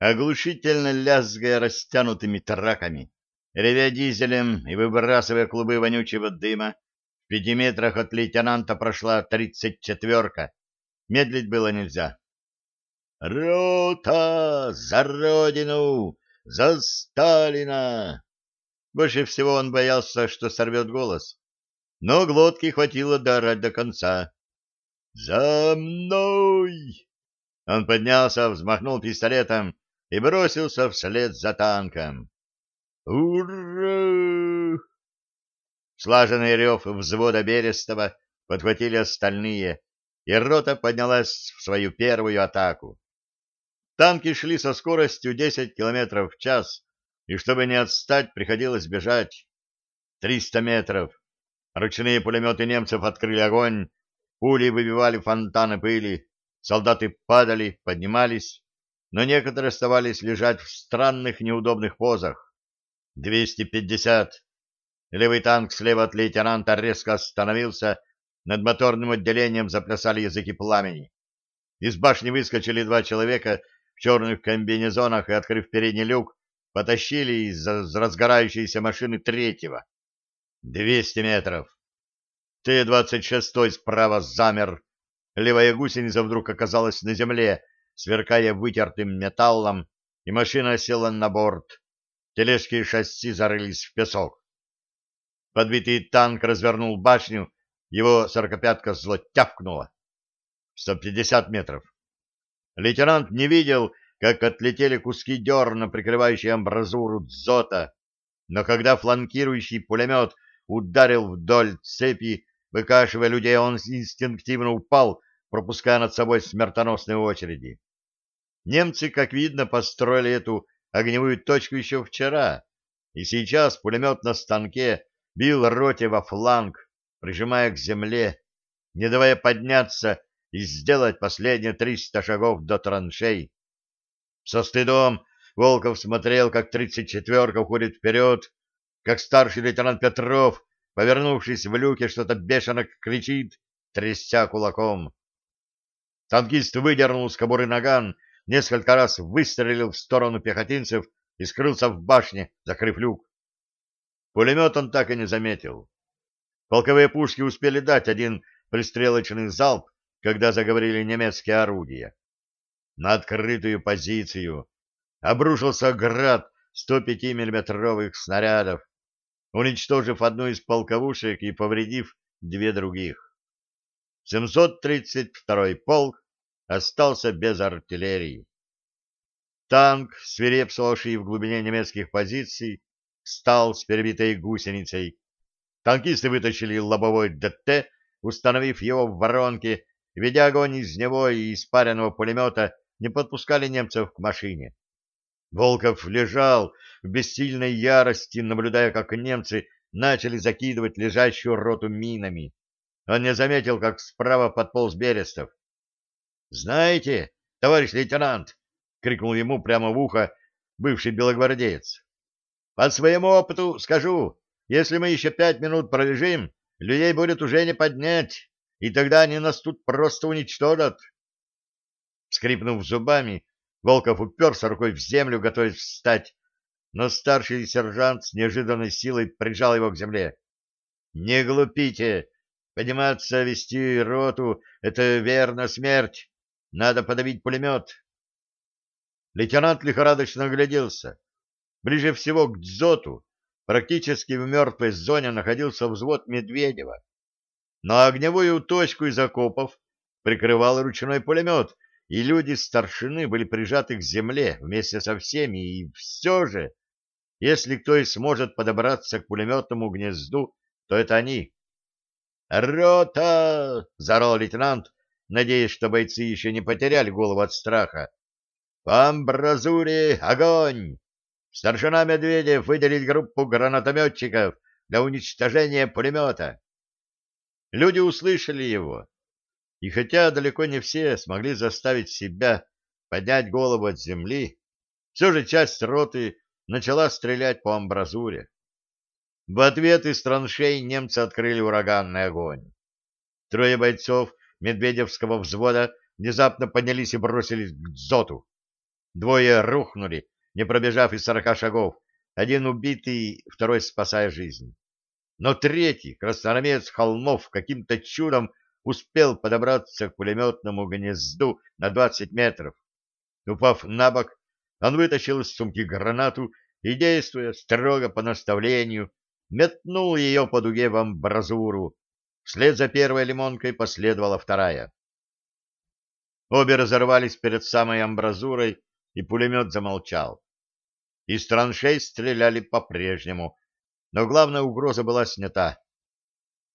Оглушительно лязгая растянутыми траками, ревя дизелем и выбрасывая клубы вонючего дыма, в пяти метрах от лейтенанта прошла тридцать четверка. Медлить было нельзя. «Рота! За Родину! За Сталина!» Больше всего он боялся, что сорвет голос. Но глотки хватило доорать до конца. «За мной!» Он поднялся, взмахнул пистолетом и бросился вслед за танком. «Ура!» Слаженный рев взвода Берестова подхватили остальные, и рота поднялась в свою первую атаку. Танки шли со скоростью 10 км в час, и чтобы не отстать, приходилось бежать. 300 метров. Ручные пулеметы немцев открыли огонь, пули выбивали фонтаны пыли, солдаты падали, поднимались, но некоторые оставались лежать в странных неудобных позах. 250. Левый танк слева от лейтенанта резко остановился, над моторным отделением заплясали языки пламени. Из башни выскочили два человека в черных комбинезонах и, открыв передний люк, потащили из разгорающейся машины третьего. 200 метров. Т-26 справа замер. Левая гусеница вдруг оказалась на земле, сверкая вытертым металлом, и машина села на борт. Тележки и шасси зарылись в песок. Подбитый танк развернул башню, его сорокопятка зло тявкнула. 150 метров. Лейтенант не видел, как отлетели куски дерна, прикрывающие амбразуру дзота, но когда фланкирующий пулемет ударил вдоль цепи, выкашивая людей, он инстинктивно упал, пропуская над собой смертоносные очереди. Немцы, как видно, построили эту огневую точку еще вчера, и сейчас пулемет на станке бил роте во фланг, прижимая к земле, не давая подняться и сделать последние триста шагов до траншей. Со стыдом Волков смотрел, как тридцать четверка уходит вперед, как старший лейтенант Петров, повернувшись в люке, что-то бешено кричит, тряся кулаком. Танкист выдернул с кобуры наган несколько раз выстрелил в сторону пехотинцев и скрылся в башне, закрыв люк. Пулемет он так и не заметил. Полковые пушки успели дать один пристрелочный залп, когда заговорили немецкие орудия. На открытую позицию обрушился град 105-миллиметровых снарядов, уничтожив одну из полковушек и повредив две других. 732-й полк остался без артиллерии. Танк, свирепствовавший в глубине немецких позиций, встал с перебитой гусеницей. Танкисты вытащили лобовой ДТ, установив его в воронке, ведя огонь из него и испаренного пулемета, не подпускали немцев к машине. Волков лежал в бессильной ярости, наблюдая, как немцы начали закидывать лежащую роту минами. Он не заметил, как справа подполз Берестов. Знаете, товарищ лейтенант, крикнул ему прямо в ухо бывший белогвардеец. По своему опыту скажу, если мы еще пять минут пролежим, людей будет уже не поднять, и тогда они нас тут просто уничтожат. Скрипнув зубами, Волков уперся рукой в землю, готовясь встать, но старший сержант с неожиданной силой прижал его к земле. — Не глупите! Подниматься, вести роту — это верно смерть. Надо подавить пулемет. Лейтенант лихорадочно огляделся. Ближе всего к дзоту, практически в мертвой зоне, находился взвод Медведева. Но огневую точку из окопов прикрывал ручной пулемет, и люди старшины были прижаты к земле вместе со всеми, и все же, если кто и сможет подобраться к пулеметному гнезду, то это они. «Рота!» — заорал лейтенант, надеясь, что бойцы еще не потеряли голову от страха. «По амбразуре огонь! Старшина Медведев выделить группу гранатометчиков для уничтожения пулемета!» Люди услышали его, и хотя далеко не все смогли заставить себя поднять голову от земли, все же часть роты начала стрелять по амбразуре. В ответ из траншей немцы открыли ураганный огонь. Трое бойцов Медведевского взвода внезапно поднялись и бросились к дзоту. Двое рухнули, не пробежав и сорока шагов, один убитый, второй спасая жизнь. Но третий, красноармеец Холмов, каким-то чудом успел подобраться к пулеметному гнезду на двадцать метров. Упав на бок, он вытащил из сумки гранату и, действуя строго по наставлению, метнул ее по дуге в амбразуру. Вслед за первой лимонкой последовала вторая. Обе разорвались перед самой амбразурой, и пулемет замолчал. Из траншей стреляли по-прежнему, но главная угроза была снята.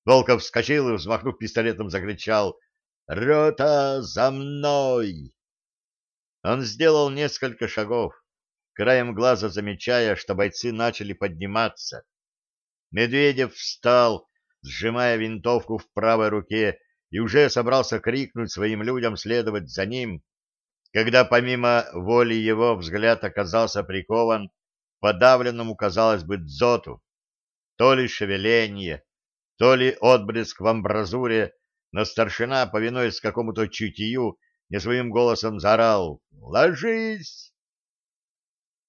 Волков вскочил и, взмахнув пистолетом, закричал «Рота, за мной!» Он сделал несколько шагов, краем глаза замечая, что бойцы начали подниматься. Медведев встал, сжимая винтовку в правой руке, и уже собрался крикнуть своим людям следовать за ним, когда помимо воли его взгляд оказался прикован подавленному, казалось бы, дзоту. То ли шевеление, то ли отблеск в амбразуре, но старшина, повинуясь какому-то чутью, не своим голосом заорал «Ложись!».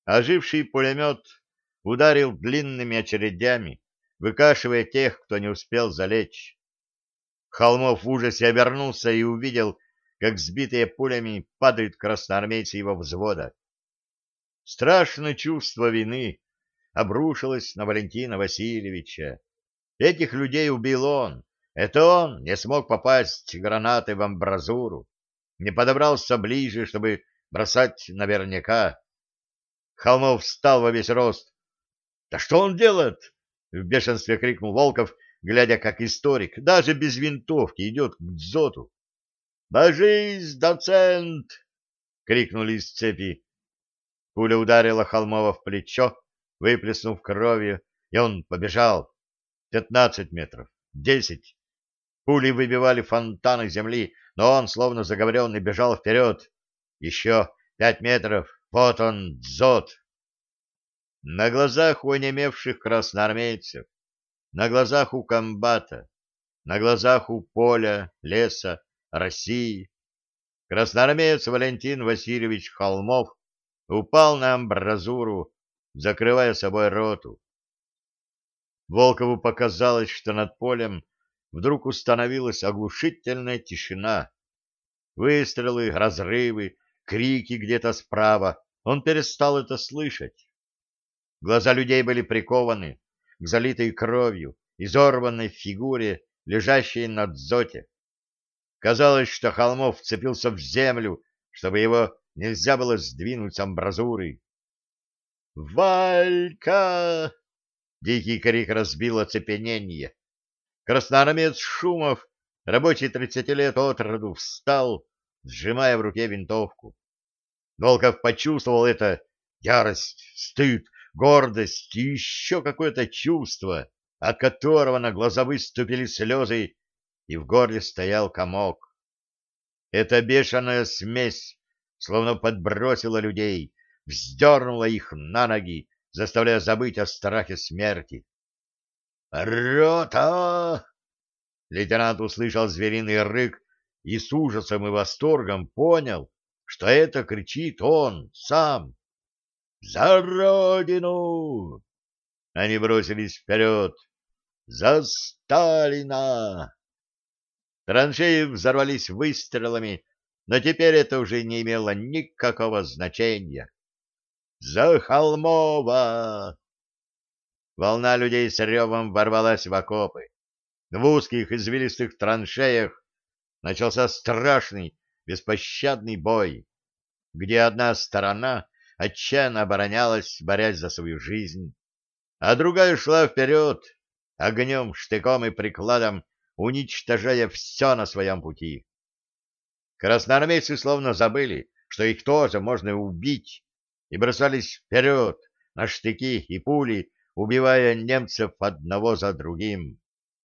Оживший пулемет ударил длинными очередями, выкашивая тех, кто не успел залечь. Холмов в ужасе обернулся и увидел, как сбитые пулями падают красноармейцы его взвода. Страшное чувство вины обрушилось на Валентина Васильевича. Этих людей убил он. Это он не смог попасть гранатой в амбразуру не подобрался ближе, чтобы бросать наверняка. Холмов встал во весь рост. — Да что он делает? — в бешенстве крикнул Волков, глядя, как историк, даже без винтовки, идет к дзоту. — Божись, доцент! — крикнули из цепи. Пуля ударила Холмова в плечо, выплеснув кровью, и он побежал. Пятнадцать метров, десять. Пули выбивали фонтаны земли, но он, словно заговоренный, бежал вперед. Еще пять метров, вот он, дзот. На глазах у онемевших красноармейцев, на глазах у комбата, на глазах у поля, леса, России, красноармеец Валентин Васильевич Холмов упал на амбразуру, закрывая собой роту. Волкову показалось, что над полем вдруг установилась оглушительная тишина. Выстрелы, разрывы, крики где-то справа. Он перестал это слышать. Глаза людей были прикованы к залитой кровью, изорванной фигуре, лежащей на дзоте. Казалось, что Холмов вцепился в землю, чтобы его нельзя было сдвинуть с амбразуры. «Валька!» — дикий крик разбил оцепенение. Красноармеец Шумов, рабочий тридцати лет от роду, встал, сжимая в руке винтовку. Волков почувствовал это ярость, стыд, гордость и еще какое-то чувство, от которого на глаза выступили слезы, и в горле стоял комок. Эта бешеная смесь словно подбросила людей, вздернула их на ноги, заставляя забыть о страхе смерти. «Рота!» Лейтенант услышал звериный рык и с ужасом и восторгом понял, что это кричит он сам. «За Родину!» Они бросились вперед. «За Сталина!» Траншеи взорвались выстрелами, но теперь это уже не имело никакого значения. «За Холмова!» Волна людей с ревом ворвалась в окопы. В узких извилистых траншеях начался страшный, беспощадный бой, где одна сторона отчаянно оборонялась, борясь за свою жизнь, а другая шла вперед, огнем, штыком и прикладом, уничтожая все на своем пути. Красноармейцы словно забыли, что их тоже можно убить, и бросались вперед на штыки и пули, убивая немцев одного за другим.